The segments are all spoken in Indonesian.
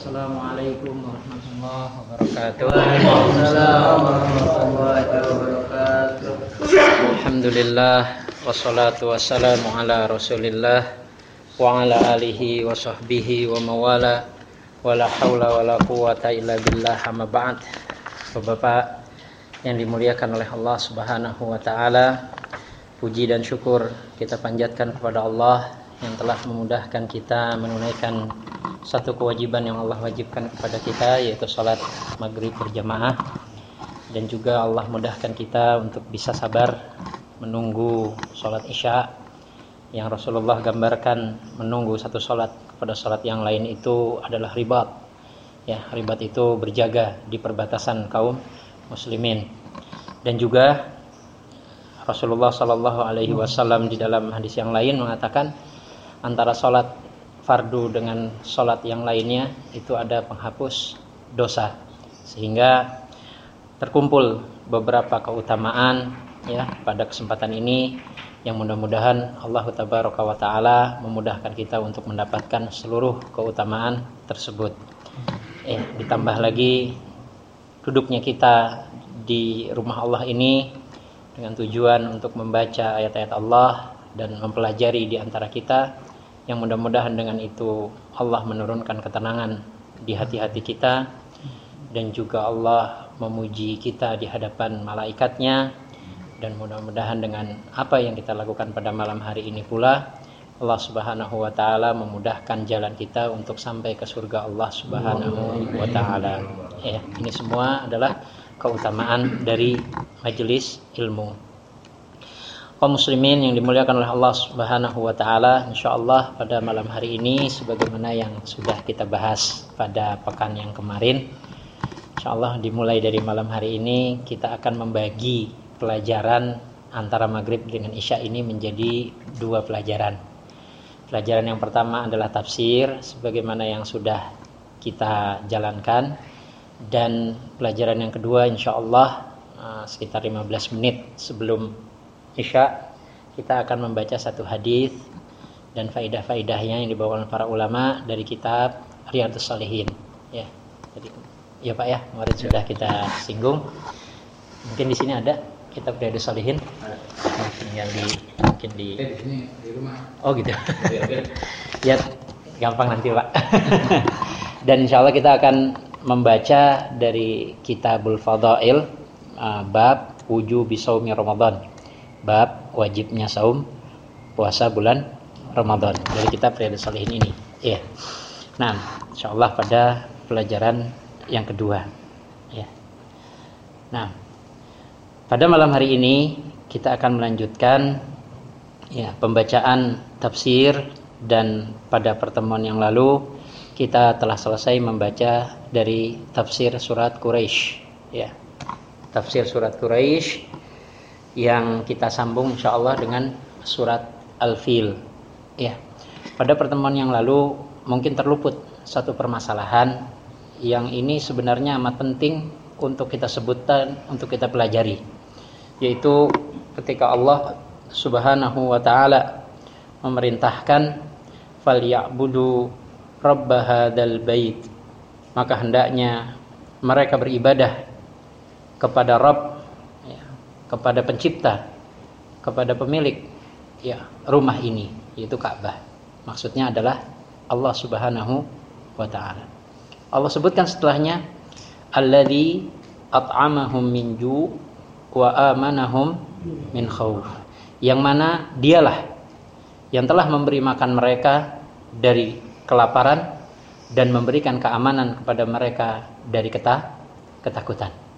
Assalamualaikum warahmatullahi wabarakatuh. Waalaikumsalam warahmatullahi wabarakatuh. Alhamdulillah wassalatu wassalamu ala Rasulillah wa ala alihi wa sahbihi wa mawala wala haula wala quwata illa billah amma ba'd. Bapak yang dimuliakan oleh Allah Subhanahu wa taala, puji dan syukur kita panjatkan kepada Allah yang telah memudahkan kita menunaikan satu kewajiban yang Allah wajibkan kepada kita yaitu salat maghrib berjamaah. Dan juga Allah mudahkan kita untuk bisa sabar menunggu salat isya. Yang Rasulullah gambarkan menunggu satu salat kepada salat yang lain itu adalah ribat. Ya ribat itu berjaga di perbatasan kaum muslimin. Dan juga Rasulullah Shallallahu Alaihi Wasallam di dalam hadis yang lain mengatakan antara sholat fardu dengan sholat yang lainnya itu ada penghapus dosa sehingga terkumpul beberapa keutamaan ya pada kesempatan ini yang mudah-mudahan Allah tabaraka wa taala memudahkan kita untuk mendapatkan seluruh keutamaan tersebut. Eh ditambah lagi duduknya kita di rumah Allah ini dengan tujuan untuk membaca ayat-ayat Allah dan mempelajari di antara kita yang mudah-mudahan dengan itu Allah menurunkan ketenangan di hati-hati kita dan juga Allah memuji kita di hadapan malaikatnya dan mudah-mudahan dengan apa yang kita lakukan pada malam hari ini pula Allah Subhanahu wa taala memudahkan jalan kita untuk sampai ke surga Allah Subhanahu wa taala. Ya, ini semua adalah keutamaan dari majelis ilmu kaum muslimin yang dimuliakan oleh Allah Subhanahu wa taala insyaallah pada malam hari ini sebagaimana yang sudah kita bahas pada pekan yang kemarin insyaallah dimulai dari malam hari ini kita akan membagi pelajaran antara maghrib dengan isya ini menjadi dua pelajaran. Pelajaran yang pertama adalah tafsir sebagaimana yang sudah kita jalankan dan pelajaran yang kedua insyaallah uh, sekitar 15 menit sebelum Isya kita akan membaca satu hadis dan faidah-faidahnya yang dibawa oleh para ulama dari kitab Riyadhus Salihin ya. Jadi ya Pak ya, kemarin sudah kita singgung. Mungkin di sini ada kitab Riyadhus Salihin. yang di mungkin di Eh, di sini di rumah. Oh gitu. ya gampang nanti Pak. Dan insya Allah kita akan membaca dari Kitabul Fadail uh, bab wujubi saumi Ramadan bab wajibnya saum puasa bulan Ramadan dari kitab Riyadhus Shalihin ini. Ya. Nah, insyaallah pada pelajaran yang kedua. Ya. Nah, pada malam hari ini kita akan melanjutkan ya pembacaan tafsir dan pada pertemuan yang lalu kita telah selesai membaca dari tafsir surat Quraisy ya. Tafsir surat Quraisy yang kita sambung insya Allah dengan surat Al-Fil. Ya, pada pertemuan yang lalu mungkin terluput satu permasalahan yang ini sebenarnya amat penting untuk kita sebutkan, untuk kita pelajari, yaitu ketika Allah Subhanahu wa taala memerintahkan falyabudu rabb hadzal bait maka hendaknya mereka beribadah kepada Rabb kepada pencipta, kepada pemilik ya rumah ini yaitu Ka'bah. Maksudnya adalah Allah Subhanahu wa taala. Allah sebutkan setelahnya alladzi at'amahum min ju' wa amanahum min khauf. Yang mana dialah yang telah memberi makan mereka dari kelaparan dan memberikan keamanan kepada mereka dari ketakutan.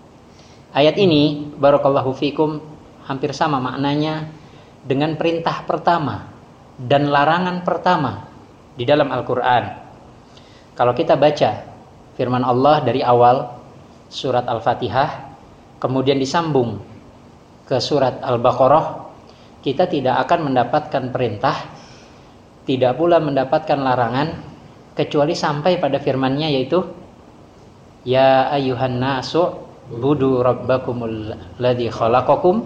Ayat ini barakallahu fikum hampir sama maknanya dengan perintah pertama dan larangan pertama di dalam Al-Qur'an. Kalau kita baca firman Allah dari awal surat Al-Fatihah kemudian disambung ke surat Al-Baqarah, kita tidak akan mendapatkan perintah, tidak pula mendapatkan larangan kecuali sampai pada firmannya yaitu Ya ayuhan nasu budu rabbakumul ladzi khalaqakum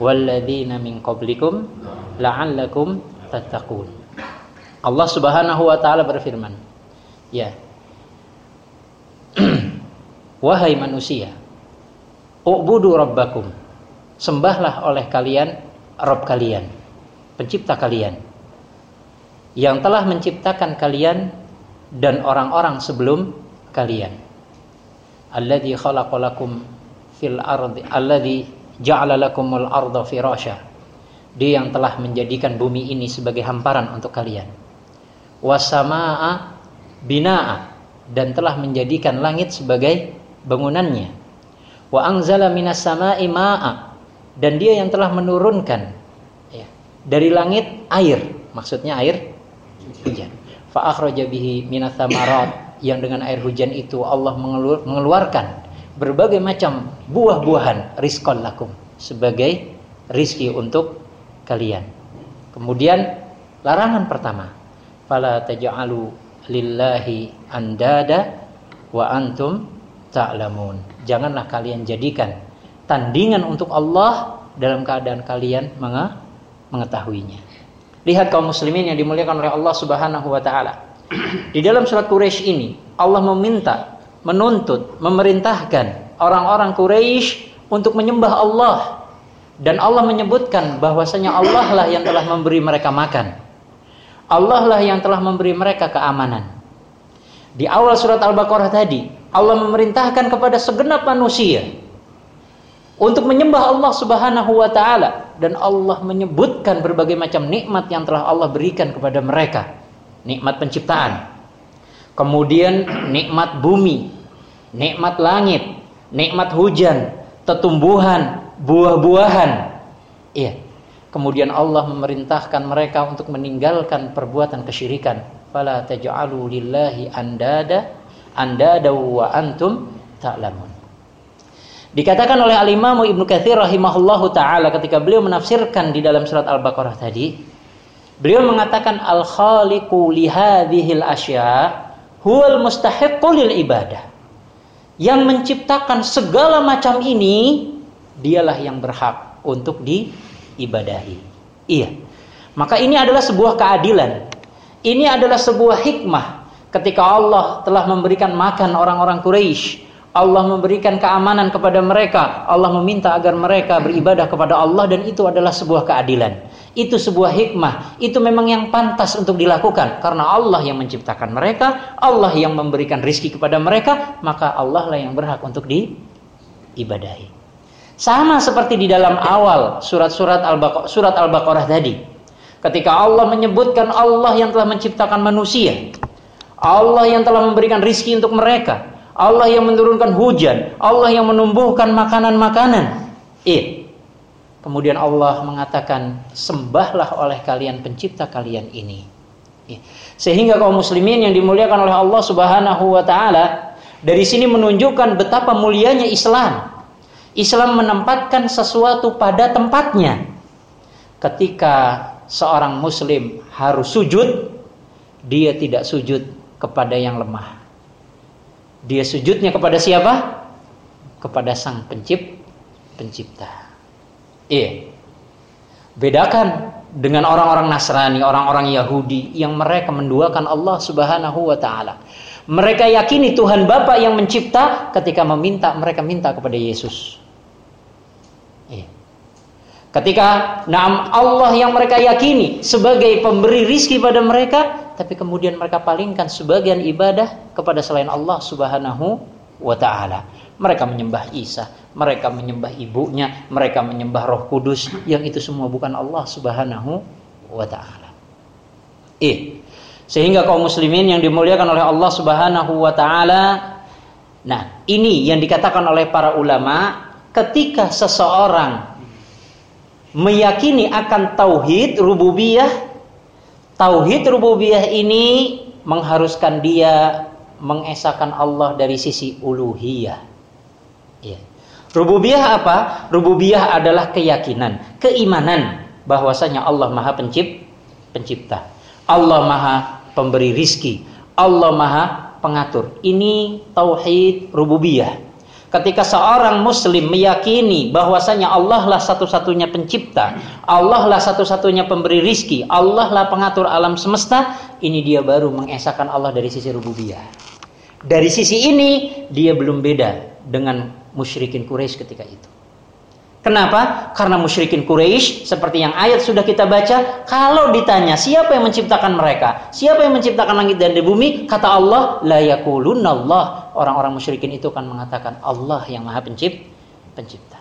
walladzina min qablikum la'allakum tattaqun. Allah Subhanahu wa taala berfirman, ya. wahai manusia, ubudu rabbakum. Sembahlah oleh kalian Rabb kalian, pencipta kalian yang telah menciptakan kalian dan orang-orang sebelum kalian. Alladzi khalaqalakum fil ardi alladzi ja'ala lakumul arda firasya. Dia yang telah menjadikan bumi ini sebagai hamparan untuk kalian. Wasamaa binaa dan telah menjadikan langit sebagai bangunannya. Wa anzala minas samai ma'a dan dia yang telah menurunkan ya, dari langit air, maksudnya air hujan. Fa akhraja bihi yang dengan air hujan itu Allah mengeluarkan berbagai macam buah-buahan rizqan lakum sebagai rizki untuk kalian. Kemudian larangan pertama, fala taj'alu lillahi andada wa antum ta'lamun. Janganlah kalian jadikan tandingan untuk Allah dalam keadaan kalian mengetahuinya. Lihat kaum muslimin yang dimuliakan oleh Allah Subhanahu wa taala. Di dalam surat Quraisy ini Allah meminta, menuntut, memerintahkan orang-orang Quraisy untuk menyembah Allah dan Allah menyebutkan bahwasanya Allah lah yang telah memberi mereka makan. Allah lah yang telah memberi mereka keamanan. Di awal surat Al-Baqarah tadi, Allah memerintahkan kepada segenap manusia untuk menyembah Allah Subhanahu wa taala dan Allah menyebutkan berbagai macam nikmat yang telah Allah berikan kepada mereka. Nikmat penciptaan. Kemudian nikmat bumi, nikmat langit, nikmat hujan, tetumbuhan, buah-buahan. Iya. Kemudian Allah memerintahkan mereka untuk meninggalkan perbuatan kesyirikan. Fala taj'alu lillahi andada andada wa antum ta'lamun. Dikatakan oleh Al-Imam Ibnu Katsir rahimahullahu taala ketika beliau menafsirkan di dalam surat Al-Baqarah tadi, beliau mengatakan al-khaliqu li hadhil asya huwal mustahiqqu lil ibadah. Yang menciptakan segala macam ini dialah yang berhak untuk diibadahi. Iya. Maka ini adalah sebuah keadilan. Ini adalah sebuah hikmah ketika Allah telah memberikan makan orang-orang Quraisy Allah memberikan keamanan kepada mereka. Allah meminta agar mereka beribadah kepada Allah dan itu adalah sebuah keadilan. Itu sebuah hikmah. Itu memang yang pantas untuk dilakukan karena Allah yang menciptakan mereka, Allah yang memberikan rizki kepada mereka, maka Allah lah yang berhak untuk diibadahi. Sama seperti di dalam awal surat-surat Al-Baqarah surat Al-Baqarah tadi. Ketika Allah menyebutkan Allah yang telah menciptakan manusia, Allah yang telah memberikan rizki untuk mereka, Allah yang menurunkan hujan, Allah yang menumbuhkan makanan-makanan. Eh, kemudian Allah mengatakan, sembahlah oleh kalian pencipta kalian ini. Eh. Sehingga kaum muslimin yang dimuliakan oleh Allah Subhanahu wa taala dari sini menunjukkan betapa mulianya Islam. Islam menempatkan sesuatu pada tempatnya. Ketika seorang muslim harus sujud, dia tidak sujud kepada yang lemah dia sujudnya kepada siapa? Kepada sang pencipt, pencipta. Iya. Bedakan dengan orang-orang Nasrani, orang-orang Yahudi yang mereka menduakan Allah Subhanahu wa taala. Mereka yakini Tuhan Bapa yang mencipta ketika meminta mereka minta kepada Yesus. Iya. Ketika nam Allah yang mereka yakini sebagai pemberi rizki pada mereka, tapi kemudian mereka palingkan sebagian ibadah kepada selain Allah Subhanahu wa taala. Mereka menyembah Isa, mereka menyembah ibunya, mereka menyembah Roh Kudus yang itu semua bukan Allah Subhanahu wa taala. Eh, sehingga kaum muslimin yang dimuliakan oleh Allah Subhanahu wa taala Nah, ini yang dikatakan oleh para ulama ketika seseorang meyakini akan tauhid rububiyah Tauhid rububiyah ini mengharuskan dia mengesahkan Allah dari sisi uluhiyah. Ya. Rububiyah apa? Rububiyah adalah keyakinan, keimanan bahwasanya Allah Maha Pencipt, pencipta. Allah Maha pemberi rizki. Allah Maha pengatur. Ini tauhid rububiyah. Ketika seorang muslim meyakini bahwasanya Allah lah satu-satunya pencipta, Allah lah satu-satunya pemberi rizki, Allah lah pengatur alam semesta, ini dia baru mengesahkan Allah dari sisi rububiyah. Dari sisi ini dia belum beda dengan musyrikin Quraisy ketika itu. Kenapa? Karena musyrikin Quraisy seperti yang ayat sudah kita baca, kalau ditanya siapa yang menciptakan mereka, siapa yang menciptakan langit dan di bumi, kata Allah, la yakulunallah. Orang-orang musyrikin itu akan mengatakan Allah yang Maha Pencipt, pencipta.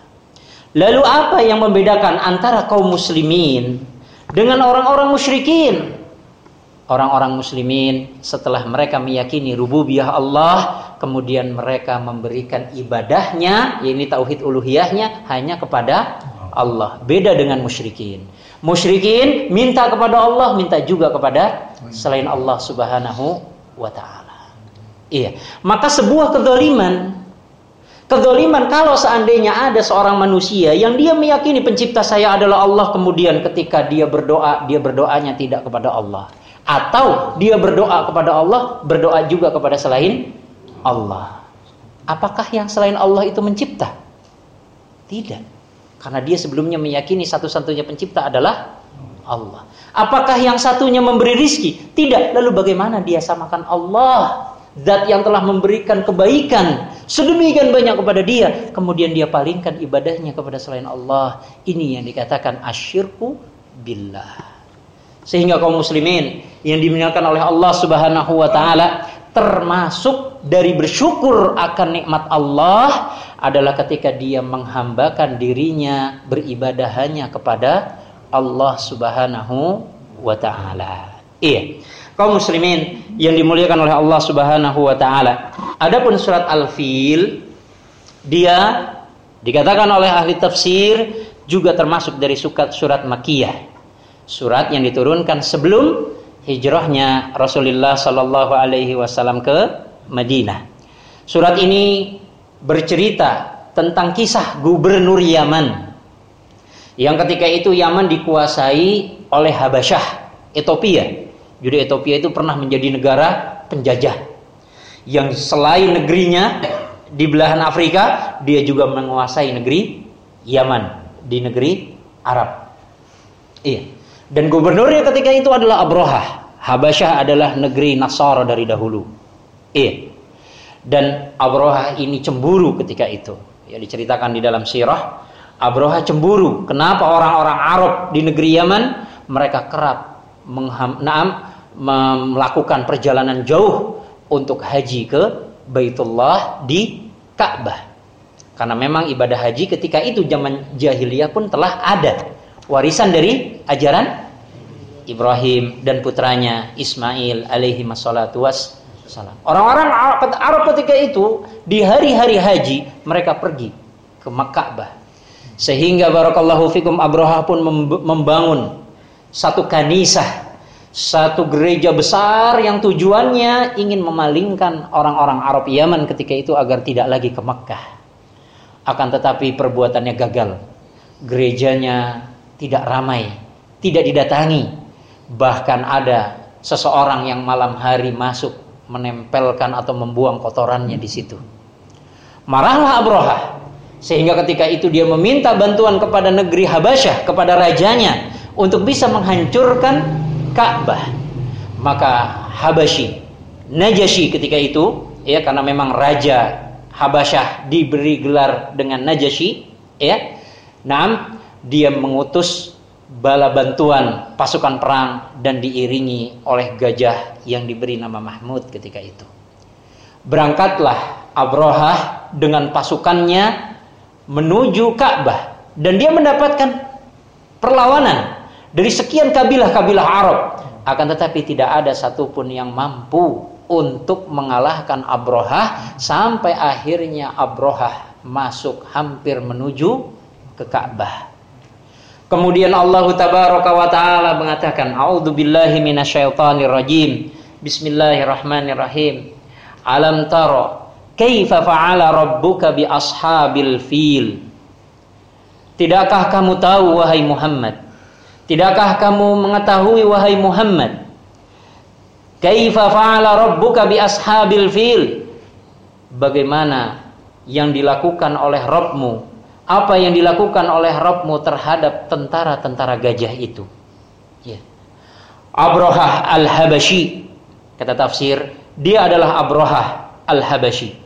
Lalu apa yang membedakan antara kaum muslimin dengan orang-orang musyrikin? Orang-orang muslimin setelah mereka meyakini rububiyah Allah, kemudian mereka memberikan ibadahnya, ini tauhid uluhiyahnya hanya kepada Allah. Beda dengan musyrikin. Musyrikin minta kepada Allah, minta juga kepada selain Allah Subhanahu wa taala. Iya. Maka sebuah kezaliman Kezaliman kalau seandainya ada seorang manusia yang dia meyakini pencipta saya adalah Allah kemudian ketika dia berdoa dia berdoanya tidak kepada Allah atau dia berdoa kepada Allah berdoa juga kepada selain Allah. Apakah yang selain Allah itu mencipta? Tidak. Karena dia sebelumnya meyakini satu-satunya pencipta adalah Allah. Apakah yang satunya memberi rizki? Tidak. Lalu bagaimana dia samakan Allah? Zat yang telah memberikan kebaikan sedemikian banyak kepada dia. Kemudian dia palingkan ibadahnya kepada selain Allah. Ini yang dikatakan asyirku billah. Sehingga kaum muslimin yang dimuliakan oleh Allah Subhanahu wa taala termasuk dari bersyukur akan nikmat Allah adalah ketika dia menghambakan dirinya beribadah hanya kepada Allah Subhanahu wa taala. Iya. Kaum muslimin yang dimuliakan oleh Allah Subhanahu wa taala. Adapun surat Al-Fil dia dikatakan oleh ahli tafsir juga termasuk dari surat surat Makiyah. Surat yang diturunkan sebelum hijrahnya Rasulullah Shallallahu Alaihi Wasallam ke Madinah. Surat ini bercerita tentang kisah gubernur Yaman yang ketika itu Yaman dikuasai oleh Habasyah, Ethiopia. Jadi Ethiopia itu pernah menjadi negara penjajah yang selain negerinya di belahan Afrika, dia juga menguasai negeri Yaman di negeri Arab. Iya. Dan gubernurnya ketika itu adalah Abrohah. Habasyah adalah negeri Nasara dari dahulu. Iya. Dan Abroha ini cemburu ketika itu. Ya diceritakan di dalam sirah. Abroha cemburu. Kenapa orang-orang Arab di negeri Yaman mereka kerap mengham, melakukan perjalanan jauh untuk haji ke Baitullah di Ka'bah. Karena memang ibadah haji ketika itu zaman jahiliyah pun telah ada warisan dari ajaran Ibrahim dan putranya Ismail alaihi wassalatu wassalam. Orang-orang Arab ketika itu di hari-hari haji mereka pergi ke Makkah. Sehingga barakallahu fikum Abraha pun membangun satu kanisah, satu gereja besar yang tujuannya ingin memalingkan orang-orang Arab Yaman ketika itu agar tidak lagi ke Makkah. Akan tetapi perbuatannya gagal. Gerejanya tidak ramai, tidak didatangi Bahkan ada seseorang yang malam hari masuk menempelkan atau membuang kotorannya di situ. Marahlah Abroha sehingga ketika itu dia meminta bantuan kepada negeri Habasyah kepada rajanya untuk bisa menghancurkan Ka'bah. Maka Habasyi, Najasyi ketika itu ya karena memang raja Habasyah diberi gelar dengan Najasyi ya. Nah, dia mengutus bala bantuan pasukan perang dan diiringi oleh gajah yang diberi nama Mahmud ketika itu. Berangkatlah Abrohah dengan pasukannya menuju Ka'bah dan dia mendapatkan perlawanan dari sekian kabilah-kabilah Arab akan tetapi tidak ada satupun yang mampu untuk mengalahkan Abrohah sampai akhirnya Abrohah masuk hampir menuju ke Ka'bah Kemudian Allah tabaraka wa taala mengatakan, "A'udzu billahi minasyaitonir rajim. Bismillahirrahmanirrahim. Alam tara kaifa fa'ala rabbuka bi ashabil fil?" Tidakkah kamu tahu wahai Muhammad? Tidakkah kamu mengetahui wahai Muhammad? Kaifa fa'ala rabbuka bi ashabil fil? Bagaimana yang dilakukan oleh Rabbmu apa yang dilakukan oleh Rabbmu terhadap tentara-tentara gajah itu. Ya. Abrohah al-Habashi kata tafsir dia adalah Abrohah al-Habashi.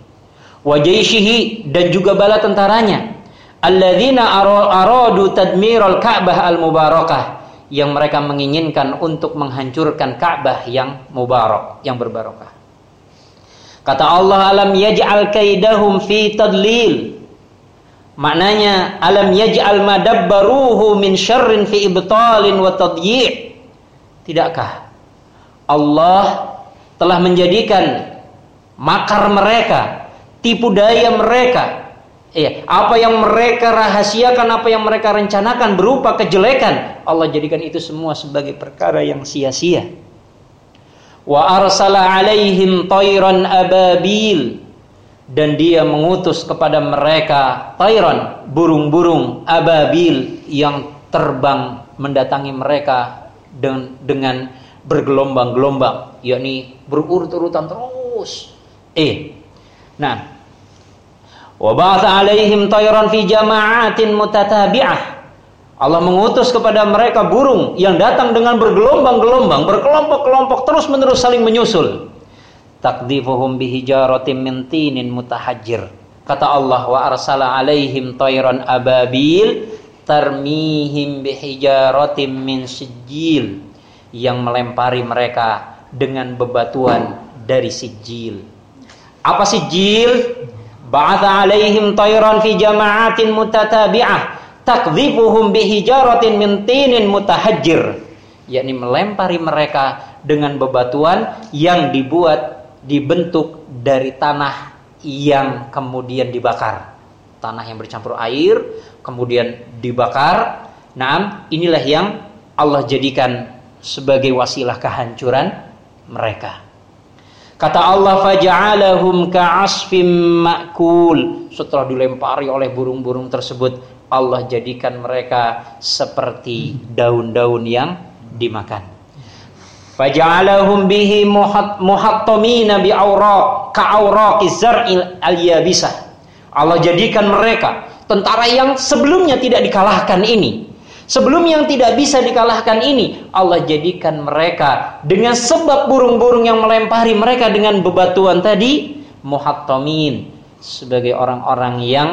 wa jaishihi dan juga bala tentaranya alladzina aradu tadmiral Ka'bah al-mubarakah yang mereka menginginkan untuk menghancurkan Ka'bah yang mubarak, yang berbarokah. Kata Allah alam yaj'al kaidahum fi tadlil. Maknanya alam yaj'al madabbaruhu min syarrin fi ibtalin wa tadyi'. Tidakkah Allah telah menjadikan makar mereka, tipu daya mereka, Iya, apa yang mereka rahasiakan, apa yang mereka rencanakan berupa kejelekan, Allah jadikan itu semua sebagai perkara yang sia-sia. Wa arsala alaihim tayran ababil dan dia mengutus kepada mereka tayran, burung-burung ababil yang terbang mendatangi mereka dengan, dengan bergelombang-gelombang, yakni berurut-urutan terus. Eh. Nah, Wa 'alaihim tayran fi jama'atin mutatabi'ah. Allah mengutus kepada mereka burung yang datang dengan bergelombang-gelombang, berkelompok-kelompok terus-menerus saling menyusul. Takdifuhum bihijaratin min tinin mutahajjir. Kata Allah wa arsala 'alaihim tayran ababil tarmihim bihijaratin min sijil yang melempari mereka dengan bebatuan dari sijil. Apa sijil? ba'atha alaihim tayran fi jama'atin mutatabi'ah takdhifuhum bihijaratin min tinin mutahajjir yakni melempari mereka dengan bebatuan yang dibuat dibentuk dari tanah yang kemudian dibakar tanah yang bercampur air kemudian dibakar nah inilah yang Allah jadikan sebagai wasilah kehancuran mereka Kata Allah faja'alahum ka'asfim ma'kul. Setelah dilempari oleh burung-burung tersebut, Allah jadikan mereka seperti daun-daun yang dimakan. Faja'alahum bihi muhattamina bi'awraq ka'awraqi zar'il al-yabisah. Allah jadikan mereka tentara yang sebelumnya tidak dikalahkan ini Sebelum yang tidak bisa dikalahkan ini, Allah jadikan mereka dengan sebab burung-burung yang melempari mereka dengan bebatuan tadi, muhattamin sebagai orang-orang yang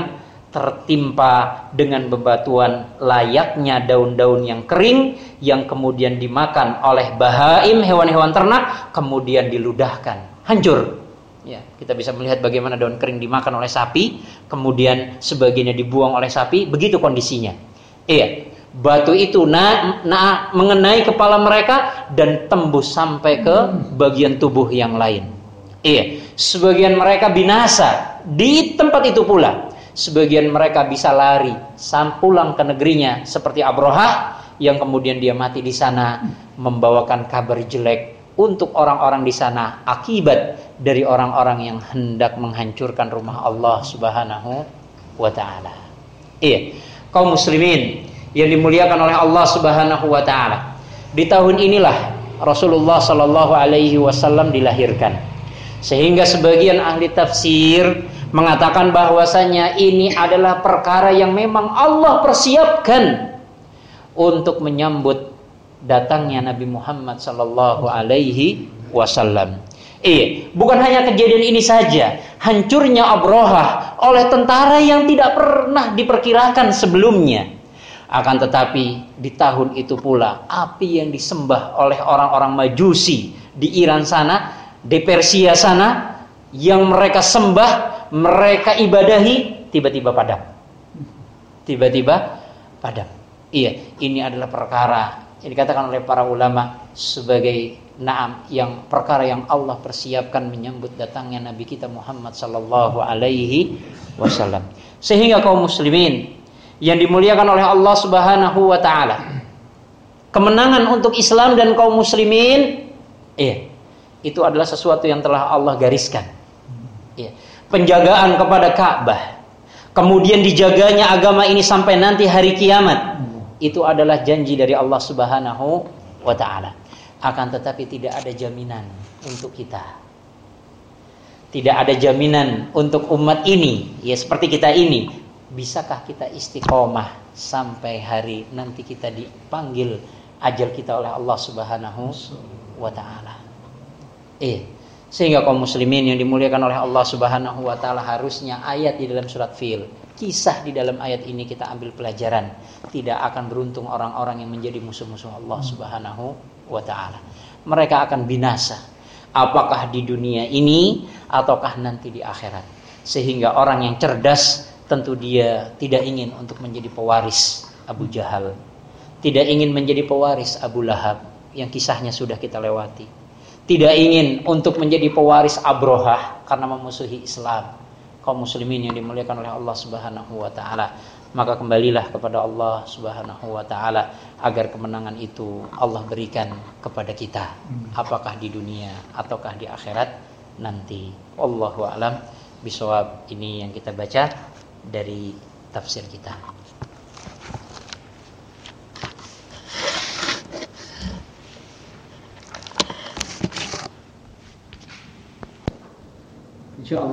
tertimpa dengan bebatuan layaknya daun-daun yang kering yang kemudian dimakan oleh bahaim hewan-hewan ternak kemudian diludahkan hancur ya kita bisa melihat bagaimana daun kering dimakan oleh sapi kemudian sebagiannya dibuang oleh sapi begitu kondisinya iya batu itu na, na, mengenai kepala mereka dan tembus sampai ke bagian tubuh yang lain. Iya, sebagian mereka binasa di tempat itu pula. Sebagian mereka bisa lari sam pulang ke negerinya seperti Abroha yang kemudian dia mati di sana membawakan kabar jelek untuk orang-orang di sana akibat dari orang-orang yang hendak menghancurkan rumah Allah Subhanahu wa taala. Iya, kaum muslimin yang dimuliakan oleh Allah Subhanahu wa taala. Di tahun inilah Rasulullah Shallallahu alaihi wasallam dilahirkan. Sehingga sebagian ahli tafsir mengatakan bahwasanya ini adalah perkara yang memang Allah persiapkan untuk menyambut datangnya Nabi Muhammad Shallallahu alaihi wasallam. Iya, bukan hanya kejadian ini saja, hancurnya Abroha oleh tentara yang tidak pernah diperkirakan sebelumnya akan tetapi di tahun itu pula api yang disembah oleh orang-orang Majusi di Iran sana, di Persia sana yang mereka sembah, mereka ibadahi tiba-tiba padam. Tiba-tiba padam. Iya, ini adalah perkara yang dikatakan oleh para ulama sebagai naam yang perkara yang Allah persiapkan menyambut datangnya Nabi kita Muhammad sallallahu alaihi wasallam. Sehingga kaum muslimin yang dimuliakan oleh Allah Subhanahu wa taala. Kemenangan untuk Islam dan kaum muslimin iya, itu adalah sesuatu yang telah Allah gariskan. Penjagaan kepada Ka'bah. Kemudian dijaganya agama ini sampai nanti hari kiamat. Itu adalah janji dari Allah Subhanahu wa taala. Akan tetapi tidak ada jaminan untuk kita. Tidak ada jaminan untuk umat ini, ya seperti kita ini bisakah kita istiqomah sampai hari nanti kita dipanggil ajal kita oleh Allah Subhanahu wa taala. Eh, Sehingga kaum muslimin yang dimuliakan oleh Allah Subhanahu wa taala harusnya ayat di dalam surat Fil, kisah di dalam ayat ini kita ambil pelajaran. Tidak akan beruntung orang-orang yang menjadi musuh-musuh Allah Subhanahu wa taala. Mereka akan binasa. Apakah di dunia ini ataukah nanti di akhirat. Sehingga orang yang cerdas tentu dia tidak ingin untuk menjadi pewaris Abu Jahal. Tidak ingin menjadi pewaris Abu Lahab yang kisahnya sudah kita lewati tidak ingin untuk menjadi pewaris Abrohah karena memusuhi Islam. Kaum muslimin yang dimuliakan oleh Allah Subhanahu wa taala. Maka kembalilah kepada Allah Subhanahu wa taala agar kemenangan itu Allah berikan kepada kita. Apakah di dunia ataukah di akhirat nanti. Wallahu alam bisawab ini yang kita baca dari tafsir kita.